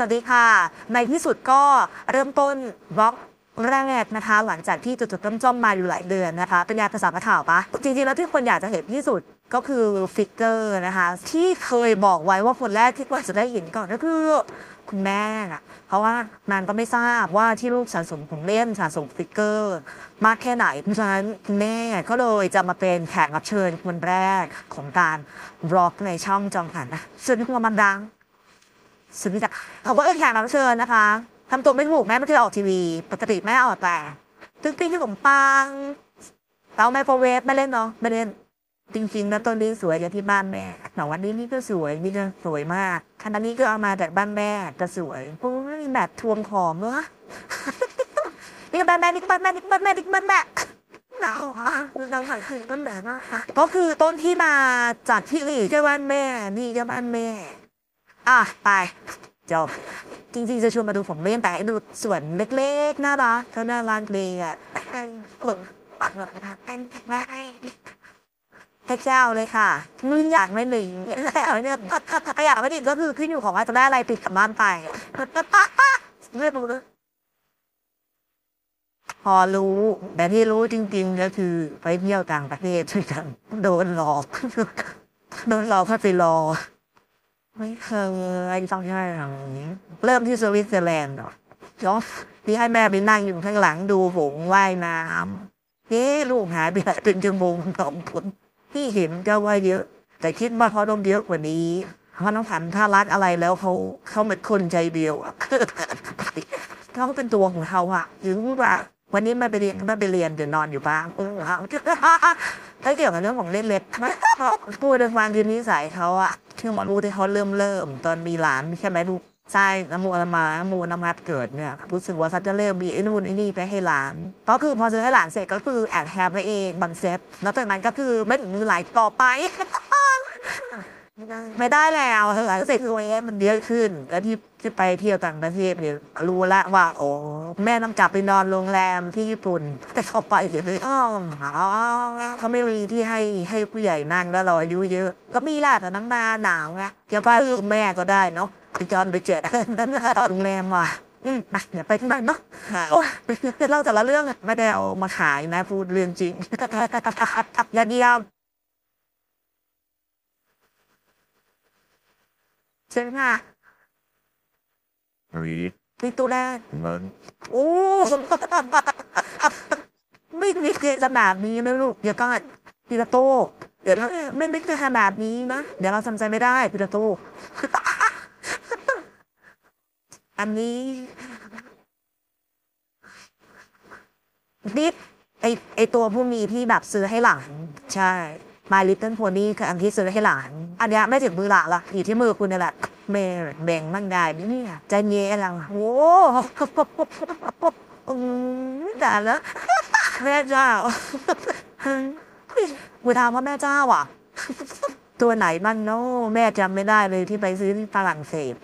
สวัสดีค่ะ ในที่สุดก็เริ่มต้น vlog แรกนะคะ หลังจากที่จดๆจ้องๆมาอยู่หลายเดือนนะคะ เป็นไงภาษาข่าวปะจริงๆ แล้วที่คนอยากจะเห็นที่สุดก็คือ figure นะคะ ที่เคยบอกไว้ว่าคนแรกที่ควรจะได้เห็นก่อนก็คือคุณแม่อะเพราะว่านางก็ไม่ทราบว่าที่ลูกสะสมของเล่นสะสม figure มากแค่ไหนเพราะฉะนั้นคุณแม่ก็เลยจะมาเป็นแขกรับเชิญคนแรกของการบล็อกในช่องจองหันนะส่วนที่มันดัง สุดที่จะเขาก็เอิ้นแขกรับเชิญนะคะทำตัวไม่ถูกแม่ไม่เคยออกทีวี ปกติแม่ออกแต่ตึ้งติ้งขนมปังเตาไมโครเวฟไม่เล่นเนาะไม่เล่น จริงๆแล้วต้นนี้สวยอย่างที่บ้านแม่แต่วันนี้นี่ก็สวยนี่ก็สวยมากขณะนี้ก็เอามาจากบ้านแม่จะสวยโอ้ยแบบทวงของเนาะนี่ก็บ้านแม่นี่ก็บ้านแม่นี่ก็บ้านแม่นี่ก็บ้านแม่หนาวอะดังหายคืนต้นแบบมากค่ะก็คือต้นที่มาจากที่อื่นก็บ้านแม่ นี่ก็บ้านแม่ อะไปจบจริงๆจะชวนมาดูผมเล่นแต่ดูส่วนเล็กๆน่ารักเขาน่ารักเลยอะเปิดปากเลยนะเป็นแม่พระเจ้าเลยค่ะมึงอยากไม่หนึ่งเอาเนี่ยถ้าอยากไม่หนึ่งก็คือขึ้นอยู่ของว่าจะได้อะไรติดกับบ้านไปเรื่องรู้พอรู้ แต่ที่รู้จริงๆก็คือไปเที่ยวต่างประเทศด้วยกันโดนหลอก โดนหลอกให้ไปรอ ไม่เคยต้องใช่หลังนี้เริ่มที่สวิตเซอร์แลนด์เนาะเนาะที่ให้แม่ไปนั่งอยู่ข้างหลังดูผงว่ายน้ำเฮ้ลูกหายไปหลายเป็นชั่วโมงสองคนที่เห็นก็ว่ายเยอะ แต่คิดว่าเขาต้องเยอะกว่านี้เพราะน้องผันถ้ารักอะไรแล้วเขาเขาเป็นคนใจเดียวอะเขาเป็นตัวของเขาอะถึงว่าวันนี้ไม่ไปเรียนไม่ไปเรียนเดี๋ยวนอนอยู่บ้านเออถ้าเกี่ยวกับเรื่องของเล่นเล็กพูดในความคือนิสัยเขาอะ ที่หมอรู้ที่เขาเริ่มเริ่มตอนมีหลานใช่ไหมลูกใช่น้ำมูน้ำมาน้ำมูน้ำมัดเกิดเนี่ยรู้สึกว่าเขาจะเริ่มมีไอ้นู่นไอ้นี่ไปให้หลาน ก็คือพอซื้อให้หลานเสร็จก็คือแอบแฮมไปเองบันเซ็ตแล้วจากนั้นก็คือไม่ถึงมือหลายต่อไป ไม่ได้แล้วหลังเสร็จคือเอมันเยอะขึ้น แล้วที่ที่ไปเที่ยวต่างประเทศเนี่ยรู้ละว่า โอ้แม่ต้องกลับไปนอนโรงแรมที่ญี่ปุ่น แต่เขาไปเดี๋ยวเลยอ้าเขาไม่มีที่ให้ให้ผู้ใหญ่นั่งแล้วเราอายุเยอะ ก็มีแหละแต่นั่งนาหนาวไงจะไปกับแม่ก็ได้เนาะไปจอนไปเจอนั้นโรงแรมว่ะอืมไปเดี๋ยวไปที่นั่นเนาะโอ้ยเล่าแต่ละเรื่องไม่ได้เอามาขายนะพูดเรื่องจริงอย่าเดียว เชิญค่ะรีดนี่ตู้แรกเงินโอ้ไม่ไม่เคยขนาดนี้นะลูก เดี๋ยวก่อนพิลาโต้เดี๋ยวนะไม่ไม่เคยขนาดนี้นะ เดี๋ยวเราทำใจไม่ได้พิลาโต้อันนี้นี่ไอไอตัวผู้มีที่แบบซื้อให้หลานใช่ My Little Pony คืออันที่ซื้อให้หลาน อันนี้ไม่ถึงมือหลานหรอยู่ที่มือคุณนี่แหละแม่แบ่งมั่งได้เนี่ยใจเย็นลังโอ้ด่าแล้วแม่เจ้ากูถามว่าแม่เจ้าอะ ตัวไหนบ้างเนาะแม่จำไม่ได้เลยที่ไปซื้อที่ฝรั่งเศส